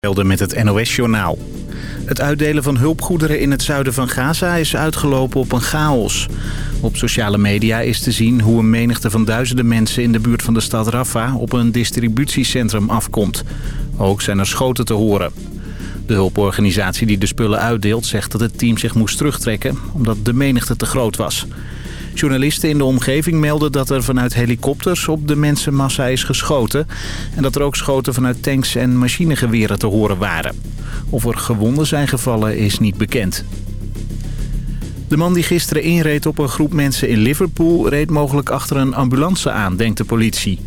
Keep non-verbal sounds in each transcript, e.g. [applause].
met het NOS-journaal. Het uitdelen van hulpgoederen in het zuiden van Gaza is uitgelopen op een chaos. Op sociale media is te zien hoe een menigte van duizenden mensen in de buurt van de stad Rafah op een distributiecentrum afkomt. Ook zijn er schoten te horen. De hulporganisatie die de spullen uitdeelt zegt dat het team zich moest terugtrekken omdat de menigte te groot was. Journalisten in de omgeving melden dat er vanuit helikopters op de mensenmassa is geschoten... en dat er ook schoten vanuit tanks en machinegeweren te horen waren. Of er gewonden zijn gevallen is niet bekend. De man die gisteren inreed op een groep mensen in Liverpool... reed mogelijk achter een ambulance aan, denkt de politie.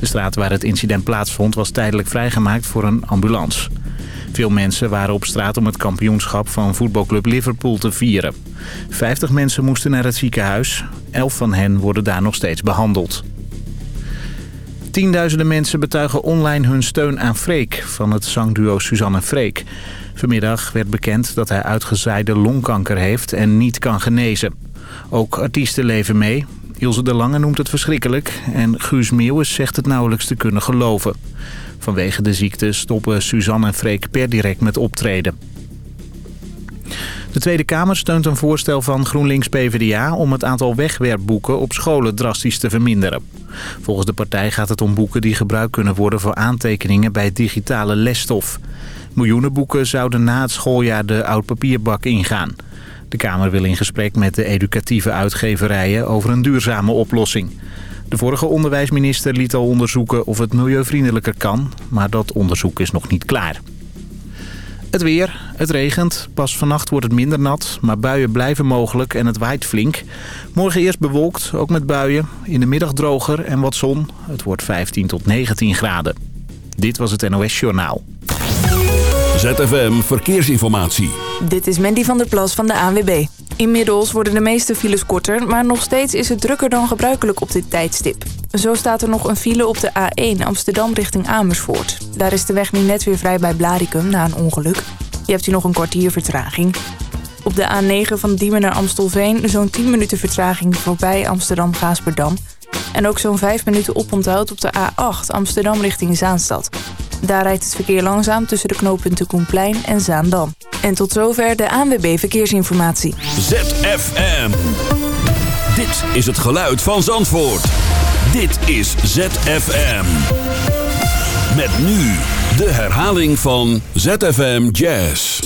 De straat waar het incident plaatsvond was tijdelijk vrijgemaakt voor een ambulance. Veel mensen waren op straat om het kampioenschap van voetbalclub Liverpool te vieren. 50 mensen moesten naar het ziekenhuis. Elf van hen worden daar nog steeds behandeld. Tienduizenden mensen betuigen online hun steun aan Freek van het zangduo Suzanne Freek. Vanmiddag werd bekend dat hij uitgezaaide longkanker heeft en niet kan genezen. Ook artiesten leven mee. Ilse de Lange noemt het verschrikkelijk en Guus Meeuwis zegt het nauwelijks te kunnen geloven. Vanwege de ziekte stoppen Suzanne en Freek per direct met optreden. De Tweede Kamer steunt een voorstel van GroenLinks-PVDA... om het aantal wegwerpboeken op scholen drastisch te verminderen. Volgens de partij gaat het om boeken die gebruikt kunnen worden... voor aantekeningen bij digitale lesstof. Miljoenen boeken zouden na het schooljaar de oud-papierbak ingaan. De Kamer wil in gesprek met de educatieve uitgeverijen... over een duurzame oplossing. De vorige onderwijsminister liet al onderzoeken of het milieuvriendelijker kan... maar dat onderzoek is nog niet klaar. Het weer. Het regent. Pas vannacht wordt het minder nat, maar buien blijven mogelijk en het waait flink. Morgen eerst bewolkt, ook met buien. In de middag droger en wat zon. Het wordt 15 tot 19 graden. Dit was het NOS Journaal. ZFM Verkeersinformatie. Dit is Mandy van der Plas van de ANWB. Inmiddels worden de meeste files korter, maar nog steeds is het drukker dan gebruikelijk op dit tijdstip. Zo staat er nog een file op de A1 Amsterdam richting Amersfoort. Daar is de weg nu net weer vrij bij Blaricum na een ongeluk. Je hebt hier nog een kwartier vertraging. Op de A9 van Diemen naar Amstelveen zo'n 10 minuten vertraging voorbij Amsterdam-Gaasperdam. En ook zo'n 5 minuten oponthoud op de A8 Amsterdam richting Zaanstad. Daar rijdt het verkeer langzaam tussen de knooppunten Koenplein en Zaandam. En tot zover de ANWB Verkeersinformatie. ZFM. Dit is het geluid van Zandvoort. Dit is ZFM. Met nu de herhaling van ZFM Jazz.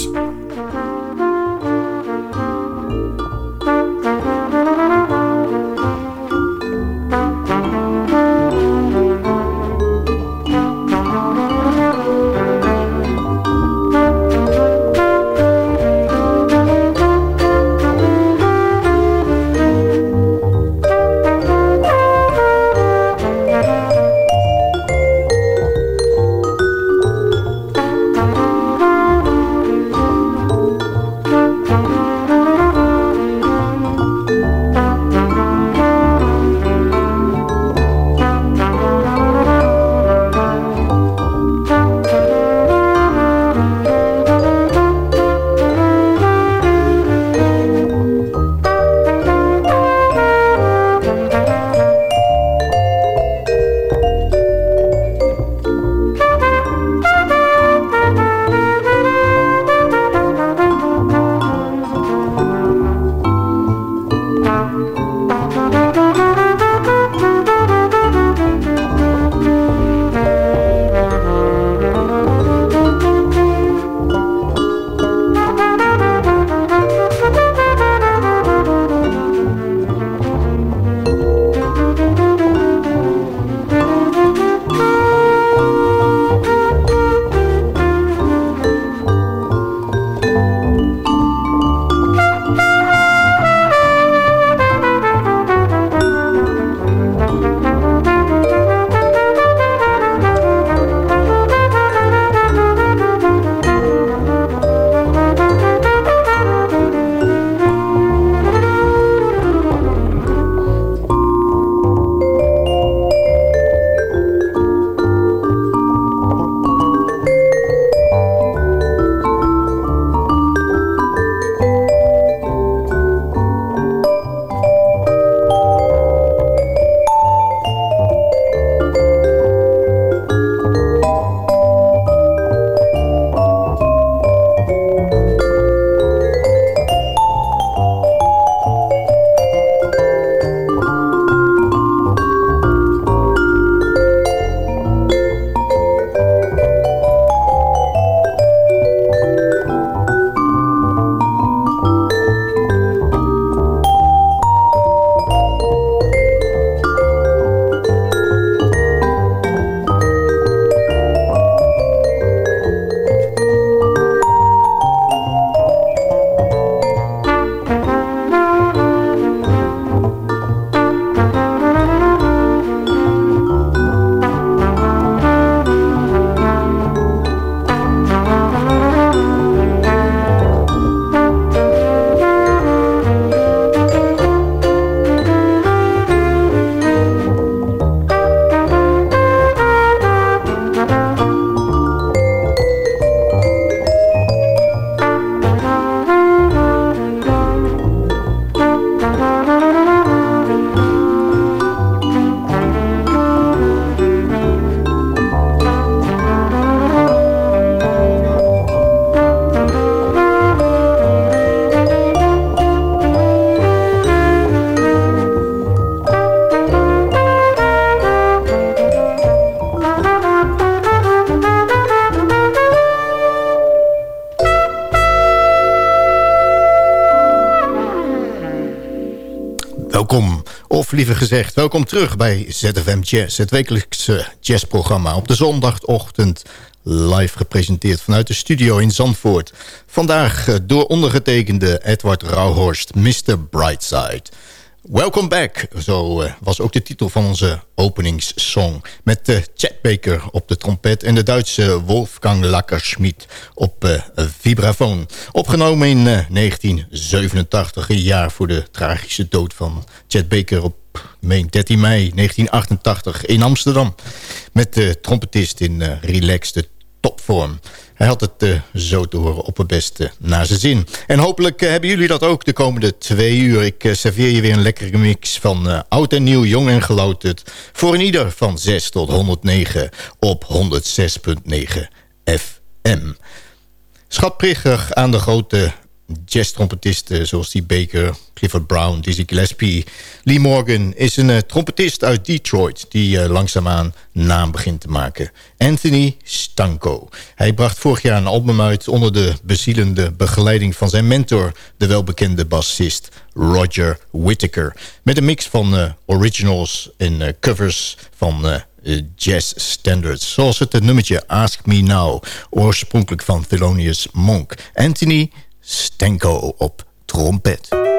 Liever gezegd, welkom terug bij ZFM Jazz. Het wekelijkse jazzprogramma op de zondagochtend. Live gepresenteerd vanuit de studio in Zandvoort. Vandaag eh, door ondergetekende Edward Rauhorst, Mr. Brightside. Welcome back, zo uh, was ook de titel van onze openingssong. Met uh, Chad Baker op de trompet en de Duitse Wolfgang Lackerschmidt op vibrafoon. Opgenomen in 1987, een jaar voor de tragische dood van Chad Baker op meen 13 mei 1988 in Amsterdam. Met de trompetist in relaxed topvorm. Hij had het uh, zo te horen op het beste naar zijn zin. En hopelijk uh, hebben jullie dat ook de komende twee uur. Ik uh, serveer je weer een lekkere mix van oud en nieuw, jong en gelouterd. Voor een ieder van 6 tot 109 op 106.9 FM. Schatprikkerig aan de grote jazz-trompetisten zoals die Baker, Clifford Brown, Dizzy Gillespie. Lee Morgan is een uh, trompetist uit Detroit die uh, langzaamaan naam begint te maken. Anthony Stanko. Hij bracht vorig jaar een album uit onder de bezielende begeleiding van zijn mentor, de welbekende bassist Roger Whittaker. Met een mix van originals en covers van jazz standards. Zoals het nummertje Ask Me Now, oorspronkelijk van Thelonious Monk. Anthony Stenko op trompet.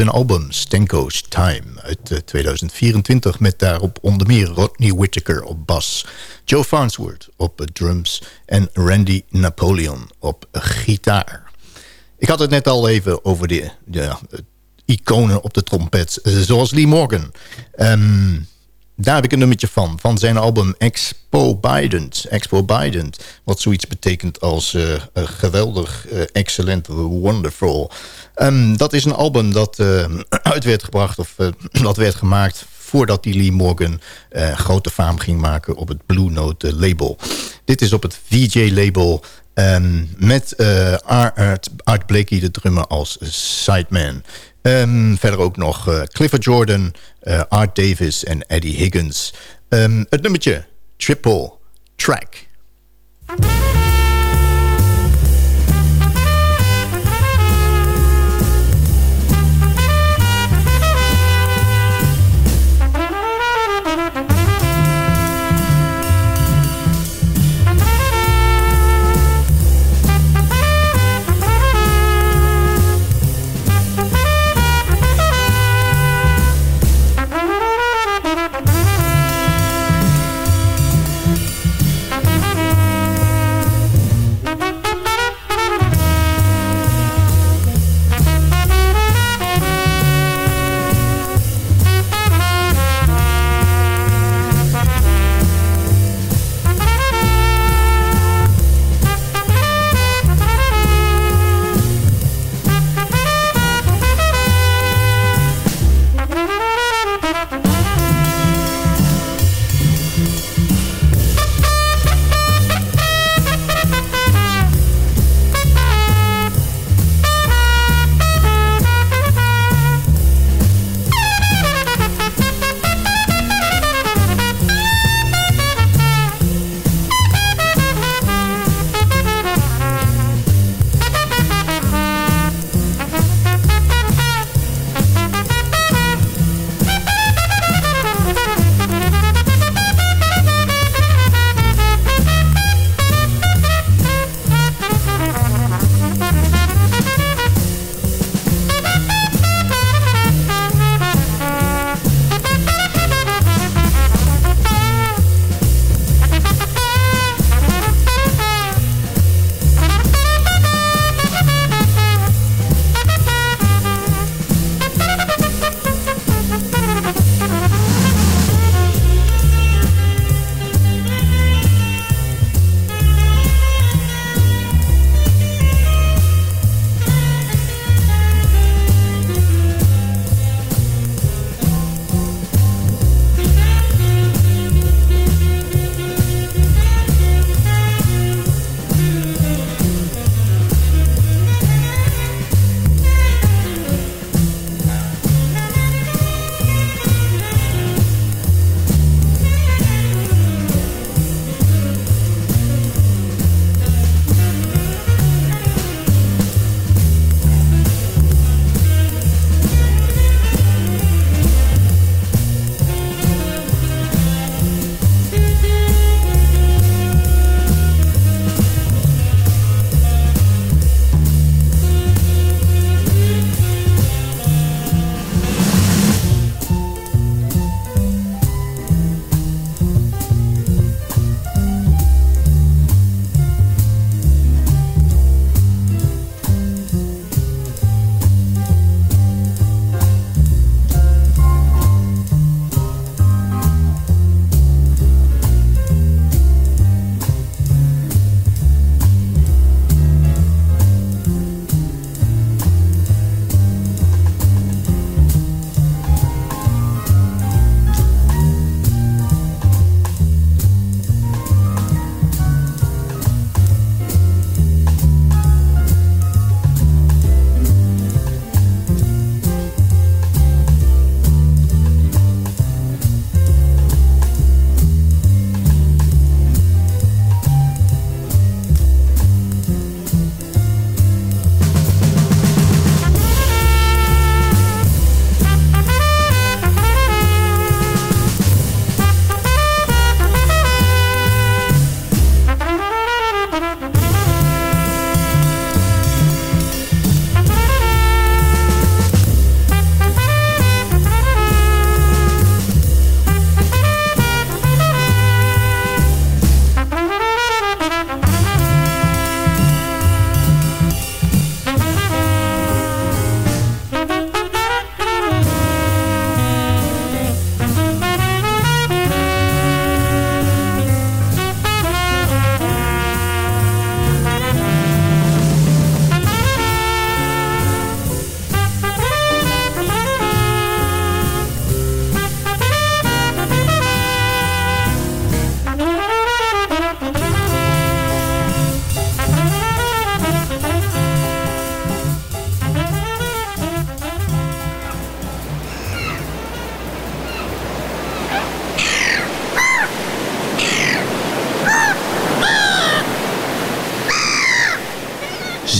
Zijn album Stenko's Time uit 2024... Eh, met daarop onder meer Rodney Whittaker op bas... Joe Farnsworth op drums en Randy Napoleon op gitaar. Ik had het net al even over de, de iconen op de trompet, zoals Lee Morgan... Um, Daar heb ik een nummertje van. Van zijn album Expo Bident. Expo Bident. Wat zoiets betekent als uh, geweldig, uh, excellent, wonderful. Um, dat is een album dat uh, [clears throat] uit werd gebracht. Of [clears throat] dat werd gemaakt voordat die Lee Morgan grote faam ging maken op het Blue Note label. Dit is op het VJ-label um, met Art, Art Blakey, de drummer, als sideman. Um, verder ook nog uh, Clifford Jordan, uh, Art Davis en Eddie Higgins. Um, het nummertje Triple Track.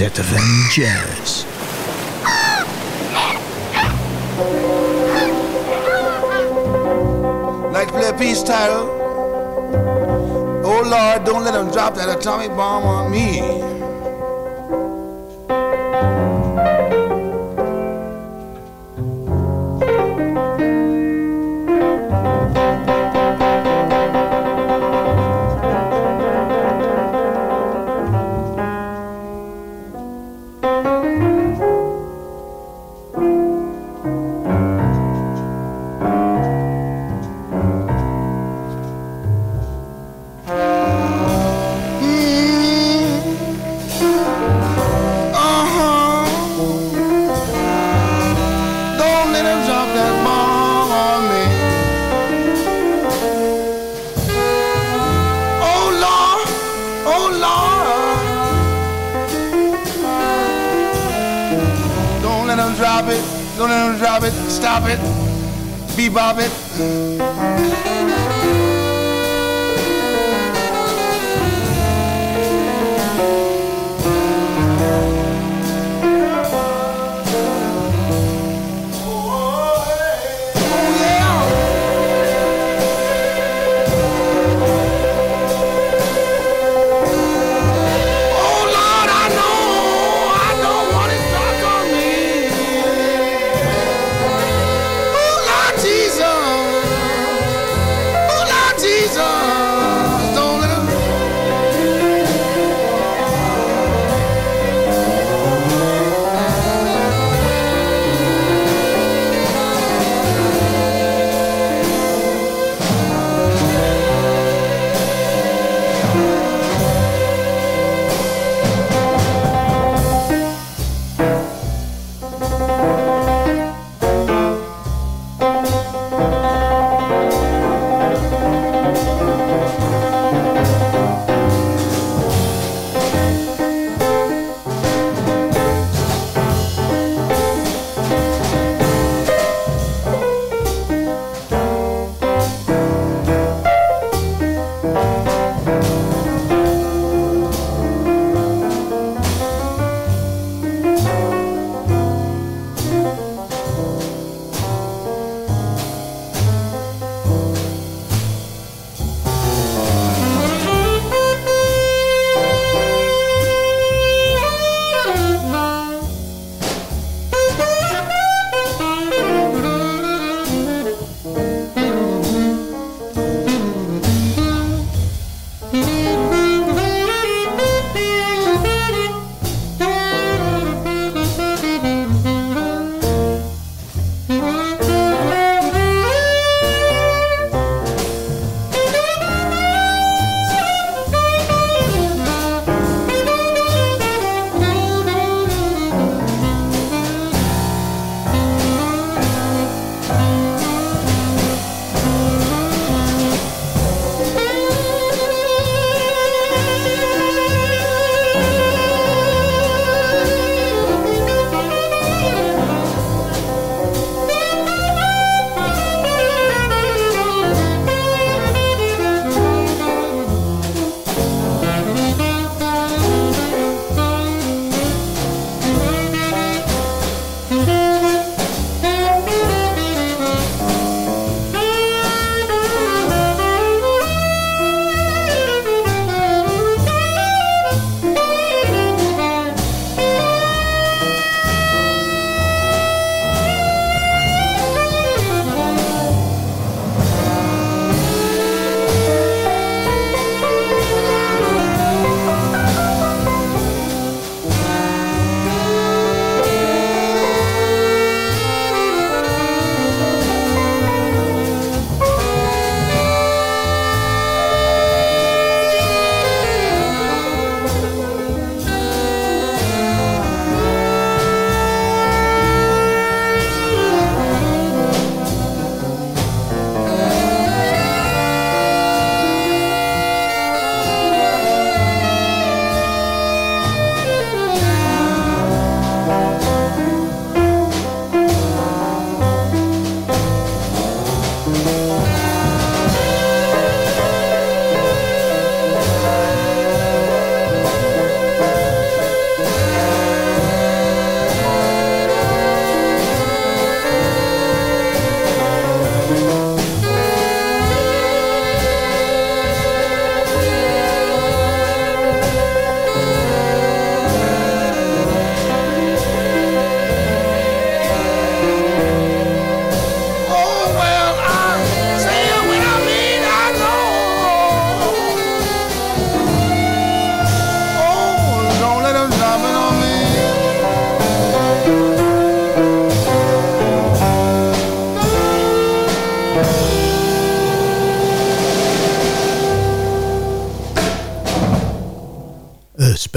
ZFM Jazz. Like play a piece title. Oh Lord, don't let them drop that atomic bomb on me.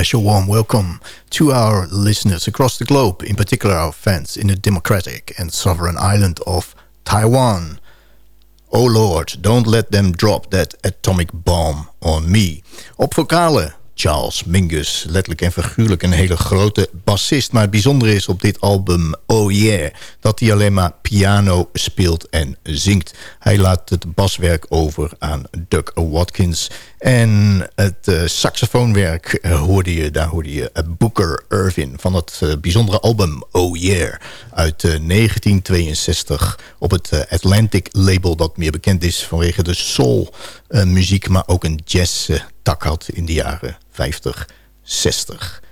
Special warm welcome to our listeners across the globe, in particular our fans in the democratic and sovereign island of Taiwan. Oh Lord, don't let them drop that atomic bomb on me. Op vocalen Charles Mingus. Letterlijk en figuurlijk een hele grote bassist. Maar het bijzondere is op dit album Oh Yeah... dat hij alleen maar piano speelt en zingt. Hij laat het baswerk over aan Doug Watkins. En het uh, saxofoonwerk uh, hoorde je, daar hoorde je uh, Booker Irvin... van het bijzondere album Oh Yeah uit 1962... op het Atlantic label dat meer bekend is vanwege de soul muziek... maar ook een jazz tak had in de jaren 50, 60.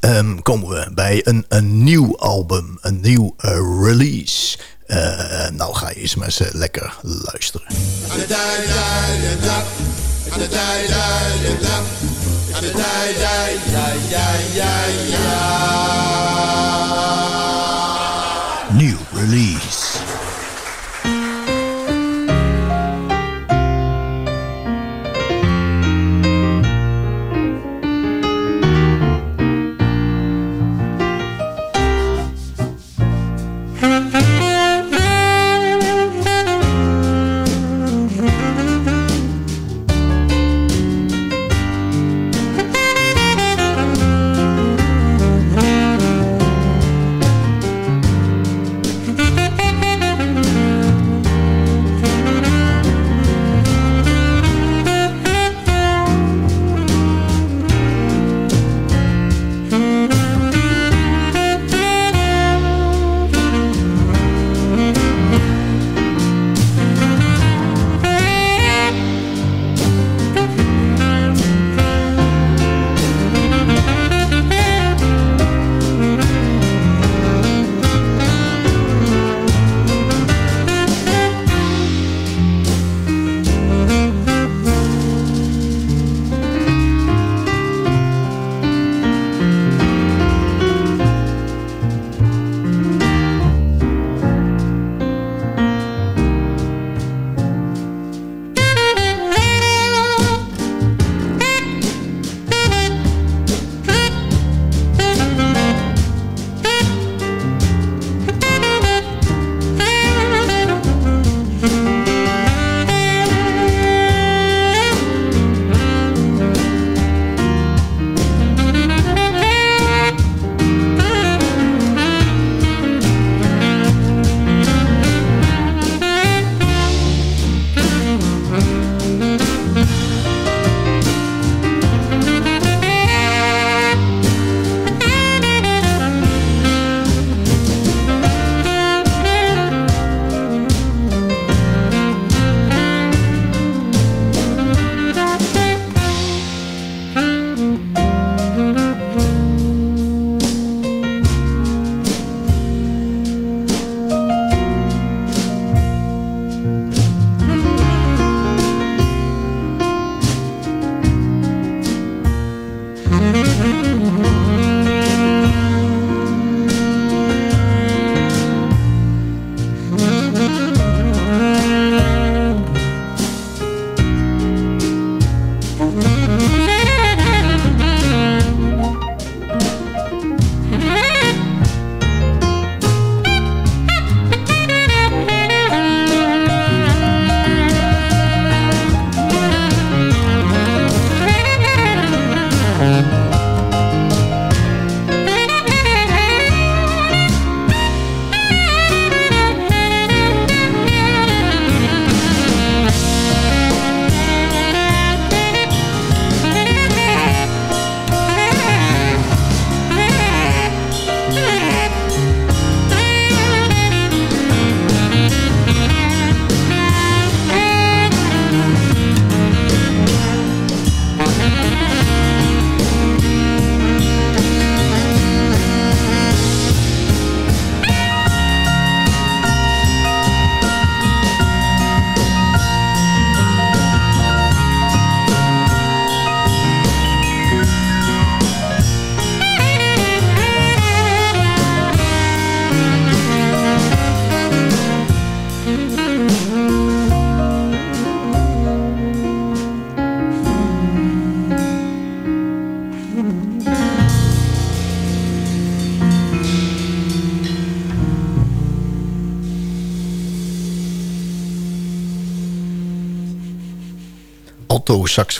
Um, komen we bij een, een nieuw album, een nieuw release. Uh, nou ga je eens maar eens uh, lekker luisteren. Nieuw release.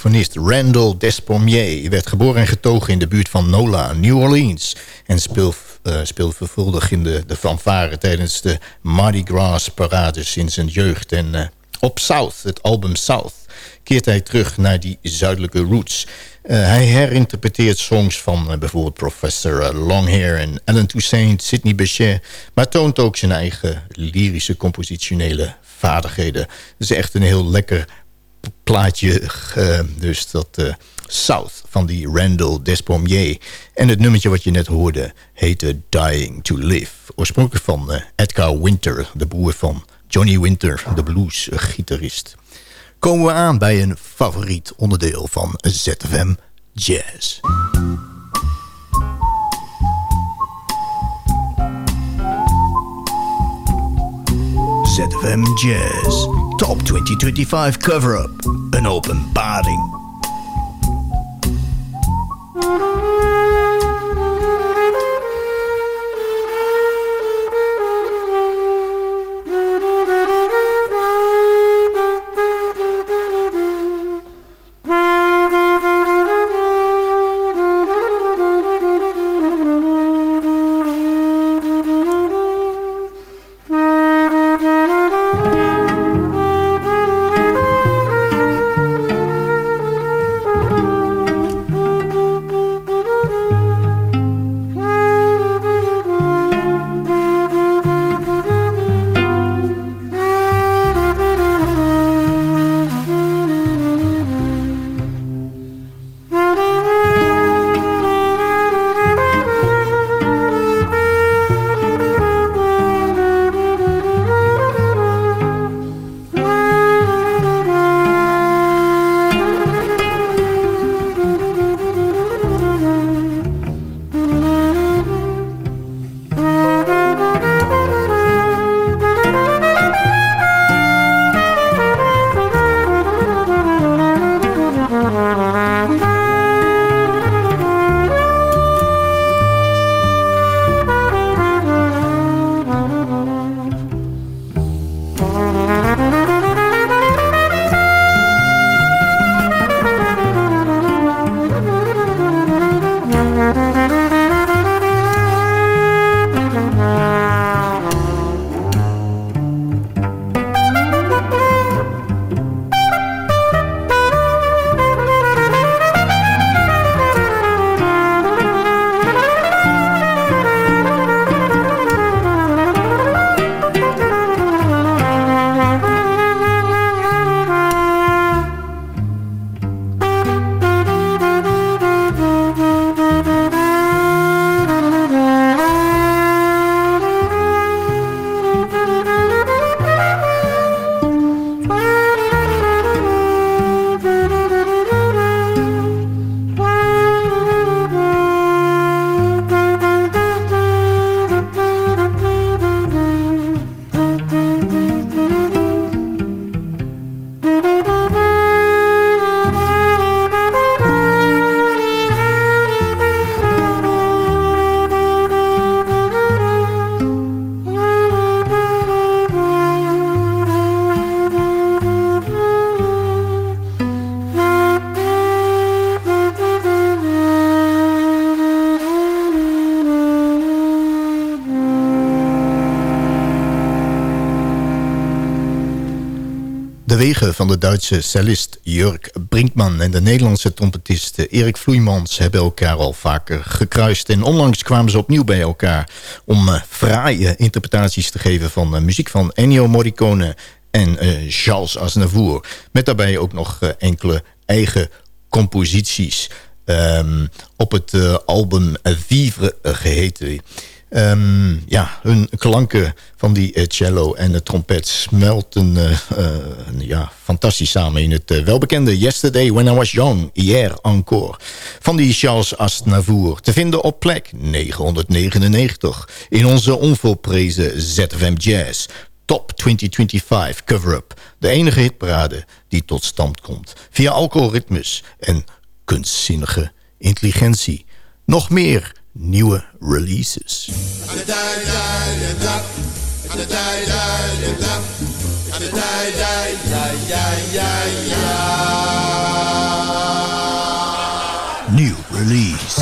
Alto-saxofonist Randall Despommier werd geboren en getogen in de buurt van Nola, New Orleans. En speel, uh, speelde vervuldig in de, de fanfare tijdens de Mardi Gras parade sinds zijn jeugd. En uh, op South, het album South, keert hij terug naar die zuidelijke roots. Uh, hij herinterpreteert songs van bijvoorbeeld Professor Longhair en Alan Toussaint, Sidney Bechet... maar toont ook zijn eigen lyrische compositionele vaardigheden. Het is echt een heel lekker plaatje. Dus dat uh, South van die Randall Despommier. En het nummertje wat je net hoorde heette Dying to Live. Oorspronkelijk van uh, Edgar Winter, de broer van Johnny Winter, de blues-gitarist. Komen we aan bij een favoriet onderdeel van ZFM Jazz. ZFM Jazz. Top 2025 cover-up. Een openbaring. Van de Duitse cellist Jurk Brinkman... en de Nederlandse trompetist Erik Vloeimans hebben elkaar al vaker gekruist. En onlangs kwamen ze opnieuw bij elkaar om uh, fraaie interpretaties te geven... van muziek van Ennio Morricone en uh, Charles Aznavour. Met daarbij ook nog enkele eigen composities... Um, op het album Vivre geheten... Um, ja, hun klanken van die uh, cello en de trompet smelten uh, ja, fantastisch samen in het welbekende Yesterday When I Was Young, Hier Encore van die Charles Aznavour. Te vinden op plek 999 in onze onvolprezen ZFM Jazz Top 2025 cover-up. De enige hitparade die tot stand komt via alcoholritmes en kunstzinnige intelligentie. Nog meer nieuwe releases. New release.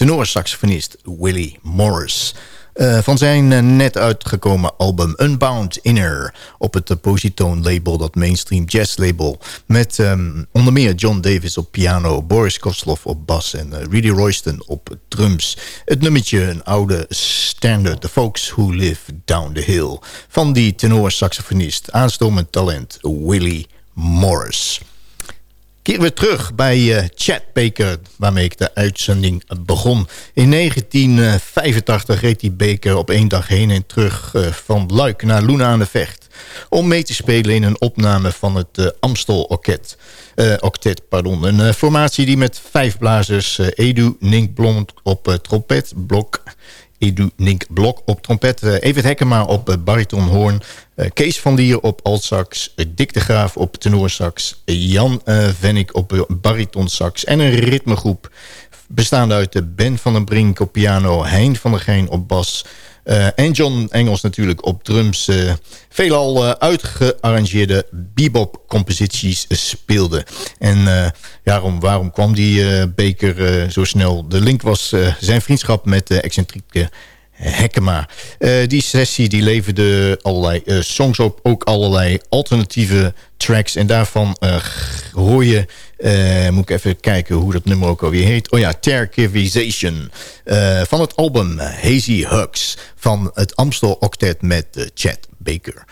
Tenorsaxofonist Willie Morris. Uh, van zijn uh, net uitgekomen album Unbound Inner... op het uh, Positone label, dat mainstream jazz label... met um, onder meer John Davis op piano... Boris Kozlov op bas en Rudy Royston op drums. Het nummertje, een oude standard... The Folks Who Live Down the Hill... van die tenorsaxofonist, aanstomend talent Willie Morris... Keren we terug bij uh, Chad Baker, waarmee ik de uitzending begon. In 1985 reed die Baker op één dag heen en terug uh, van Luik naar Luna aan de Vecht... om mee te spelen in een opname van het uh, Amstel Octet. octet pardon. Een formatie die met vijf blazers... Edu, Nink Blond op trompet, Blok... Edu Nink Blok op trompet, Evert Hekkema op baritonhoorn... Eh, Kees van Lier op altsax, Dick de Graaf op tenorsax... Jan Vennik op baritonsax. En een ritmegroep... bestaande uit Ben van den Brink op piano... Hein van der Gein op bas... Uh, en John Engels natuurlijk op drums. Uh, veelal uh, uitgearrangeerde bebop-composities speelde. En waarom, waarom kwam die beker zo snel? De link was zijn vriendschap met de excentrieke Hekkema. Uh, die sessie die leverde allerlei uh, songs op, ook allerlei alternatieve tracks. En daarvan uh, hoor je, moet ik even kijken hoe dat nummer ook alweer heet. Oh ja, Terkivization. van het album Hazy Hugs van het Amstel Octet met Chad Baker.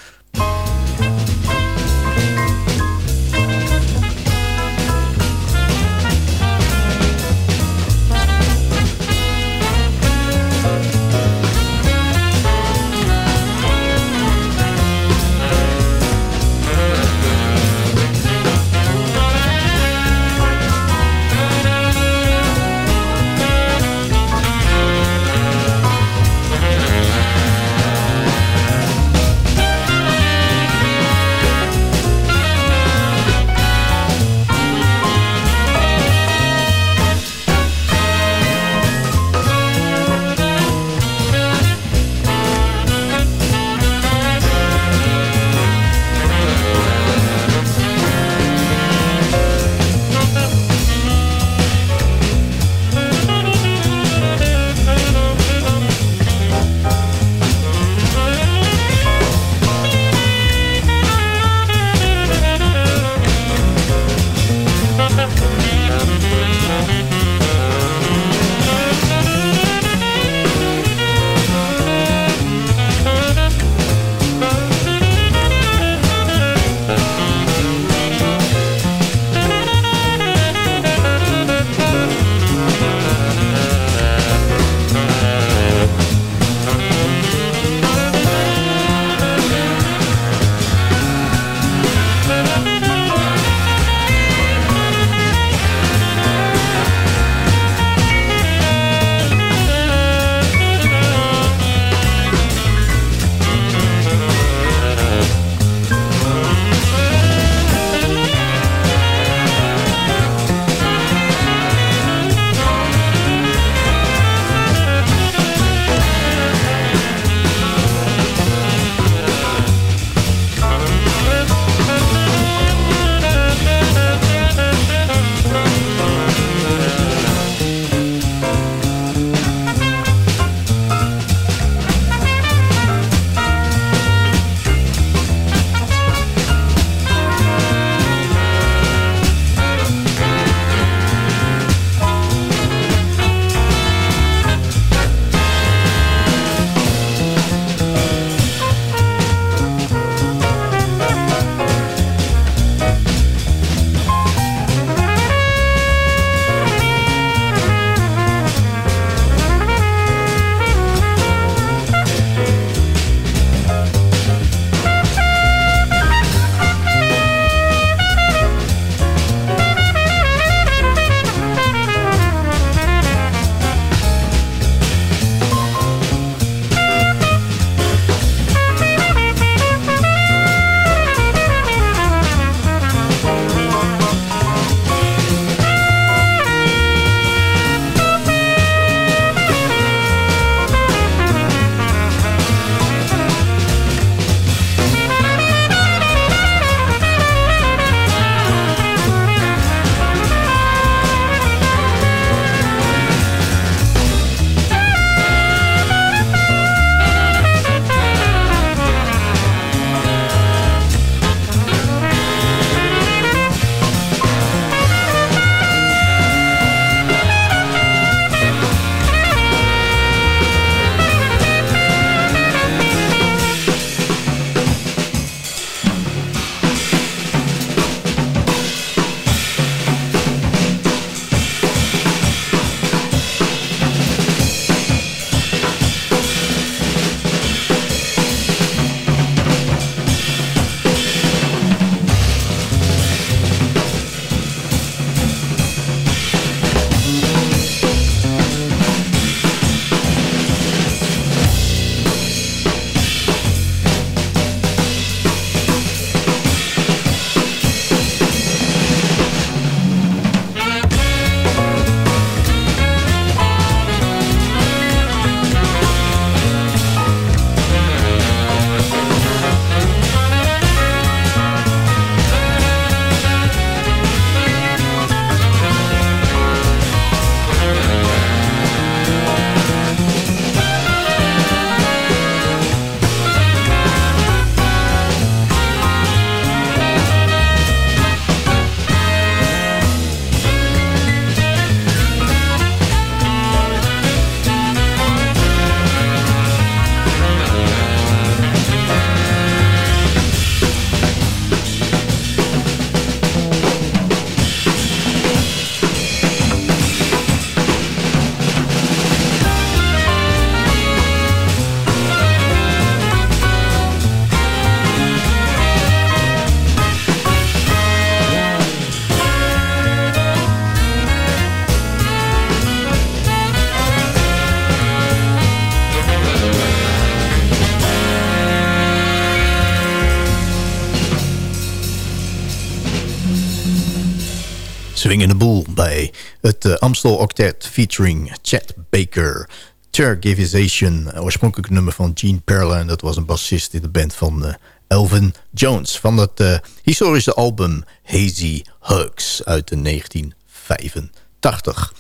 Swingende boel bij het uh, Amstel Octet featuring Chad Baker. Tergivization, oorspronkelijk nummer van Gene Perla... en dat was een bassist in de band van uh, Elvin Jones... van het historische album Hazy Hugs uit de 1985.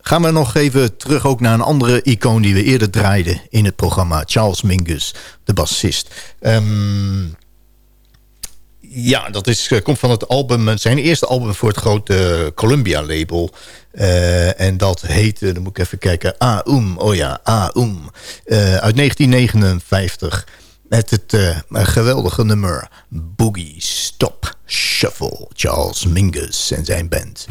Gaan we nog even terug ook naar een andere icoon... die we eerder draaiden in het programma. Charles Mingus, de bassist. Um, ja, dat is, eh, komt van het album, zijn eerste album voor het grote Columbia-label. Uh, en dat heette, dan moet ik even kijken, Aum. Oh ja, Aum. Uit 1959. Met het geweldige nummer Boogie Stop Shuffle. Charles Mingus en zijn band.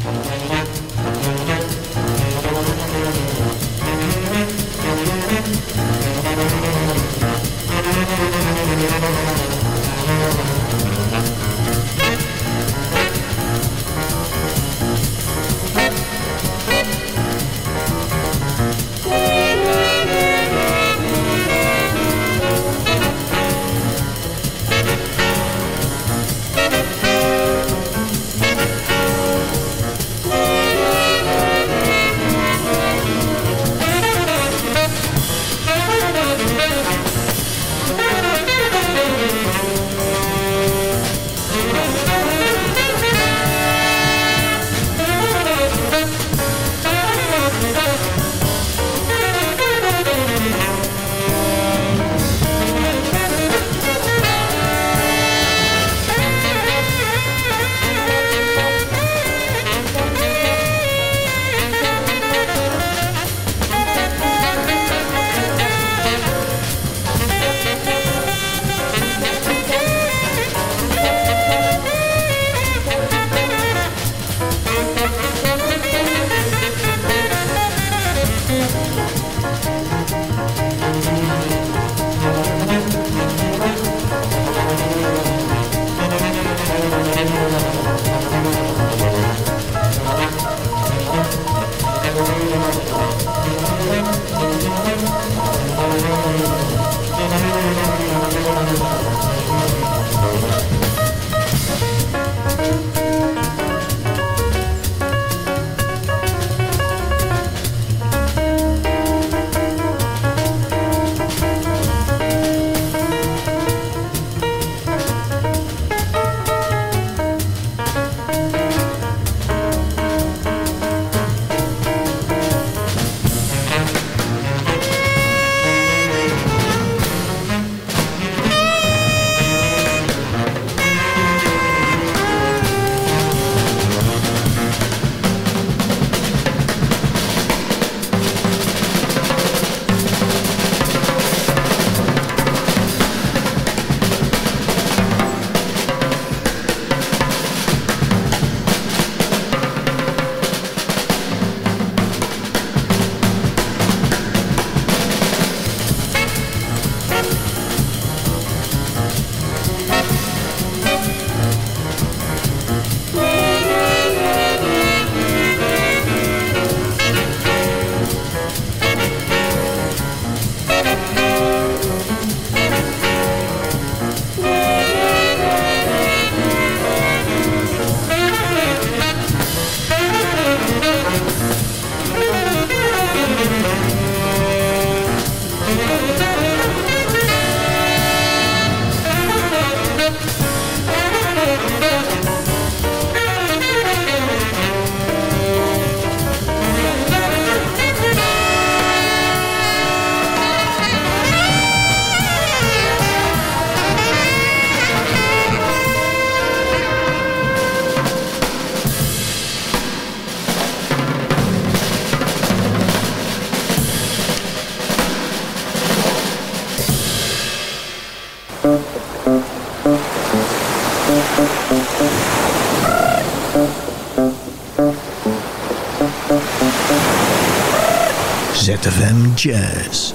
Jazz.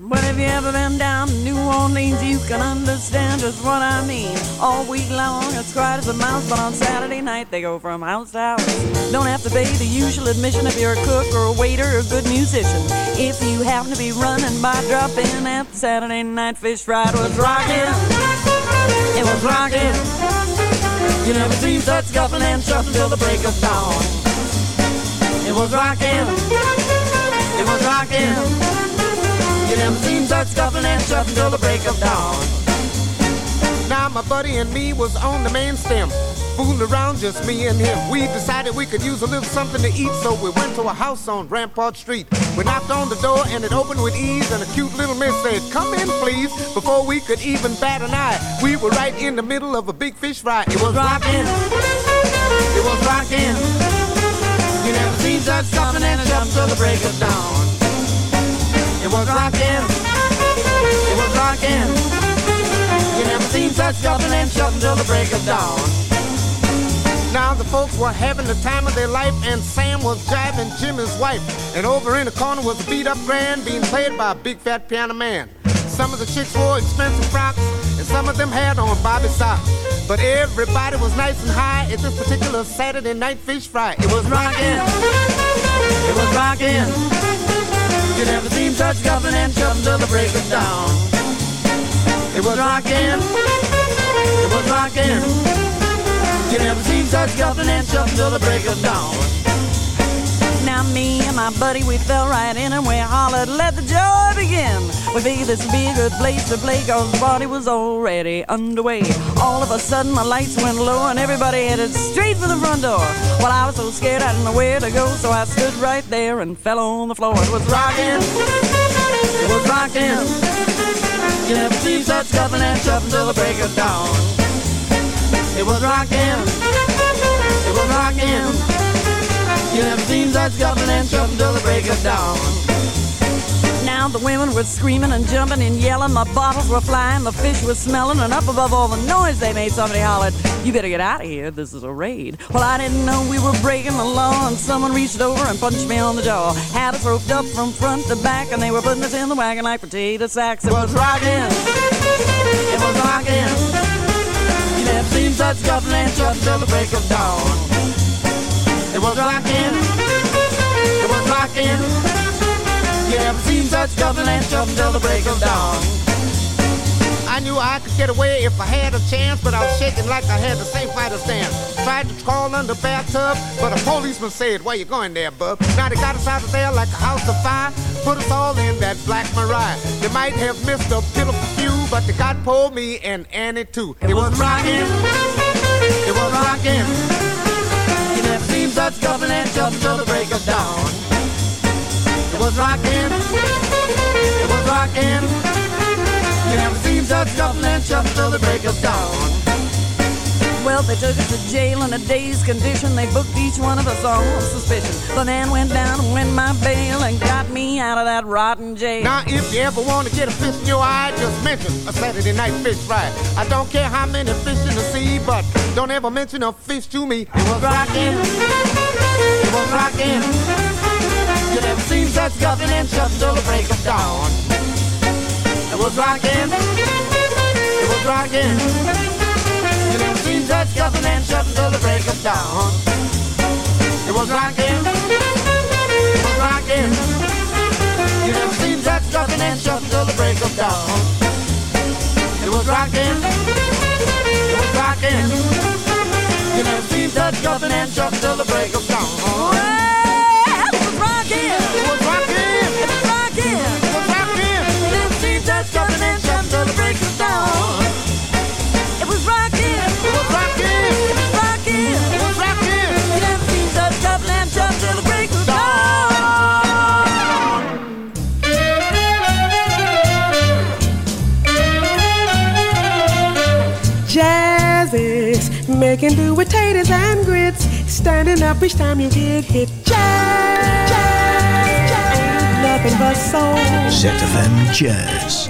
But if you ever been down New Orleans, you can understand just what I mean. All week long, it's quiet as a mouse, but on Saturday night, they go from house to house. Don't have to pay the usual admission if you're a cook or a waiter or a good musician. If you happen to be running by, drop in at the Saturday night fish fry It was rocking. It was rocking. You never seen such scuffling and shuffling till the break of dawn. It was rocking. It was rocking. You never seen such scuffling and shuffling till the break of dawn. Now my buddy and me was on the main stem, fooling around just me and him. We decided we could use a little something to eat, so we went to a house on Rampart Street. We knocked on the door and it opened with ease, and a cute little miss said, "Come in, please." Before we could even bat an eye, we were right in the middle of a big fish fry. It was rocking. It was rocking. You never seen such scuffling and shuffling till the break of dawn. It was rocking. It was rocking. You never seen such scuffling and shuffling till the break of dawn. Now the folks were having the time of their life, and Sam was jiving Jimmy's wife. And over in the corner was a beat up grand being played by a big fat piano man. Some of the chicks wore expensive frocks, some of them had on Bobby socks. But everybody was nice and high at this particular Saturday night fish fry. It was rocking. It was rocking. You never seen such scuffling and shuffling till the break of dawn. It was rocking. It was rocking. You never seen such scuffling and shuffling till the break of dawn. Now me and my buddy, we fell right in and we hollered, let the joy begin. We figured this would be a good place to play cause the party was already underway. All of a sudden my lights went low and everybody headed straight for the front door. Well, I was so scared I didn't know where to go, so I stood right there and fell on the floor. It was rocking. It was rocking. You never seen such scuffling and shuffling till the break of dawn. It was rocking. It was rocking. You never seen such scuffling and shuffling till the break of dawn. Now the women were screaming and jumping and yelling. My bottles were flying, the fish was smelling, and up above all the noise they made, somebody hollered, You better get out of here, this is a raid. Well, I didn't know we were breaking the law, and someone reached over and punched me on the jaw. Had us roped up from front to back, and they were putting us in the wagon like potato sacks. It was rocking. It was rocking. You never seen such scuffling and shuffling till the break of dawn. It was rocking. It was rocking. You never seen such scuffling and shuffling till the break of dawn. I knew I could get away if I had a chance, but I was shaking like I had the same fighter's dance. Tried to crawl under the bathtub, but a policeman said, Where you going there, bub? Now they got us out of there like a house of fire, put us all in that black Mariah. They might have missed a pitiful few, but they got poor me and Annie too. It, was rocking. It was rocking. Never scuffling and shuffling till the break of dawn. It was rocking. It was rocking. You never seen such scuffling and shuffling till the break of dawn. Well, they took us to jail in a day's condition. They booked each one of us on suspicion. The man went down and went my bail and got me out of that rotten jail. Now, if you ever want to get a fish in your eye, just mention a Saturday night fish fry. I don't care how many fish in the sea, but don't ever mention a fish to me. It was rocking. It was rocking. You never seen such scuffing and shuffling till the break of dawn. It was rocking. It was rocking. Scuffing and shuffling till the break of dawn. It was rocking. It was rocking. You never seen such scuffing and shuffling till the break of dawn. It was rocking. It was rocking. You never seen such scuffing and shuffling till the break of dawn. Is making do with taters and grits. Standing up each time you get hit. Jazz, jazz, jazz. Nothing but soul. ZFM Jazz.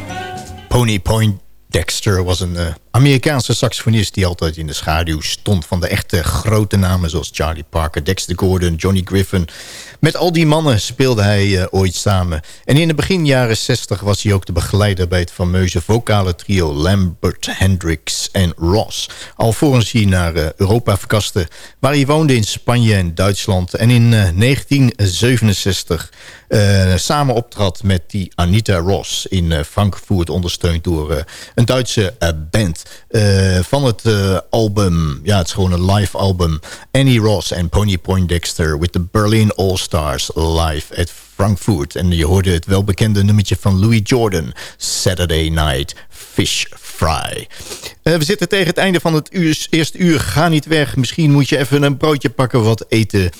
Pony Point Dexter was een Amerikaanse saxofonist... die altijd in de schaduw stond van de echte grote namen... zoals Charlie Parker, Dexter Gordon, Johnny Griffin. Met al die mannen speelde hij eh, ooit samen. En in de begin jaren 60 was hij ook de begeleider... bij het fameuze vocale trio Lambert, Hendricks en Ross. Alvorens hij naar eh, Europa verkaste... waar hij woonde in Spanje en Duitsland. En in 1967 samen optrad met die Anita Ross... in Frankfurt ondersteund door een Duitse band. Uh, van het uh, album. Ja, het is gewoon een live album. Annie Ross en Pony Poindexter with the Berlin All Stars live at Frankfurt. En je hoorde het welbekende nummertje van Louis Jordan. Saturday Night Fish Fry. Uh, we zitten tegen het einde van het eerste uur. Ga niet weg. Misschien moet je even een broodje pakken, wat eten.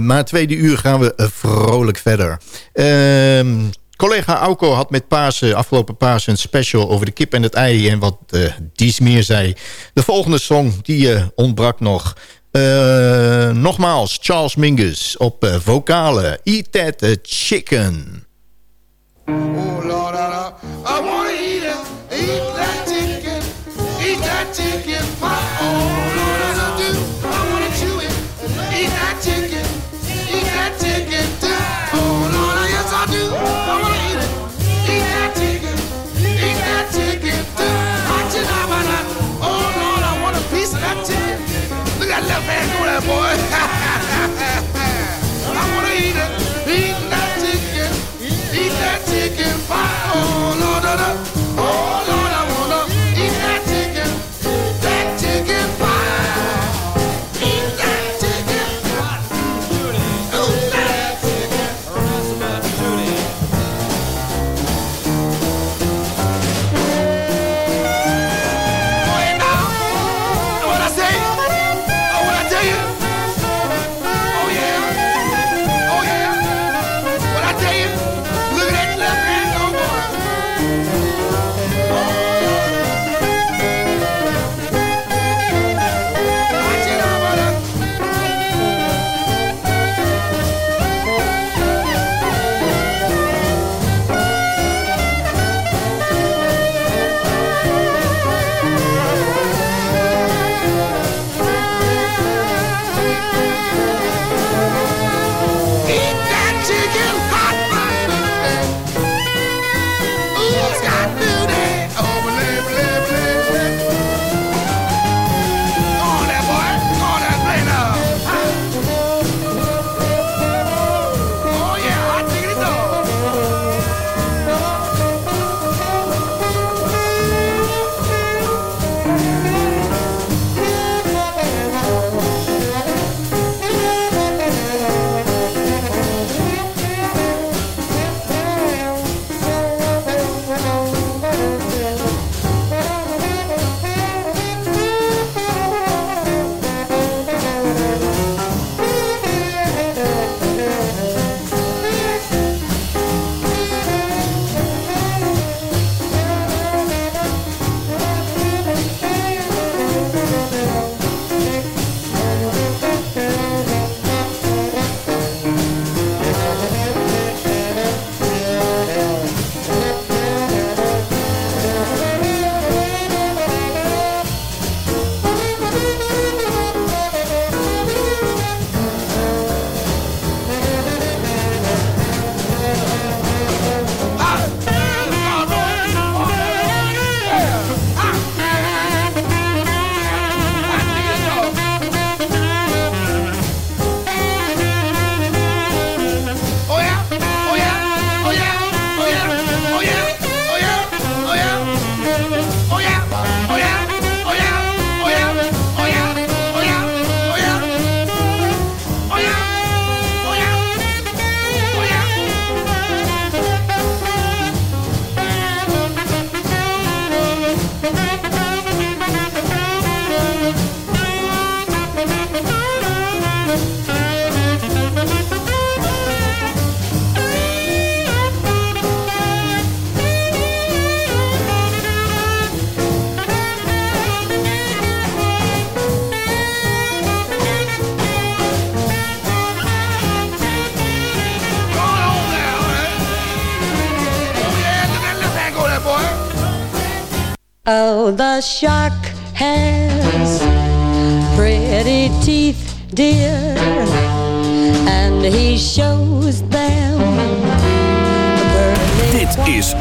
Maar tweede uur gaan we vrolijk verder. Uh, Collega Auko had met Pasen, afgelopen Pasen een special over de kip en het ei... en wat uh, Dies meer zei. De volgende song, die uh, ontbrak nog. Uh, nogmaals, Charles Mingus op uh, vocalen. Eat that chicken. Oh Lord, I, I wanna eat it. Eat that chicken. Eat that chicken.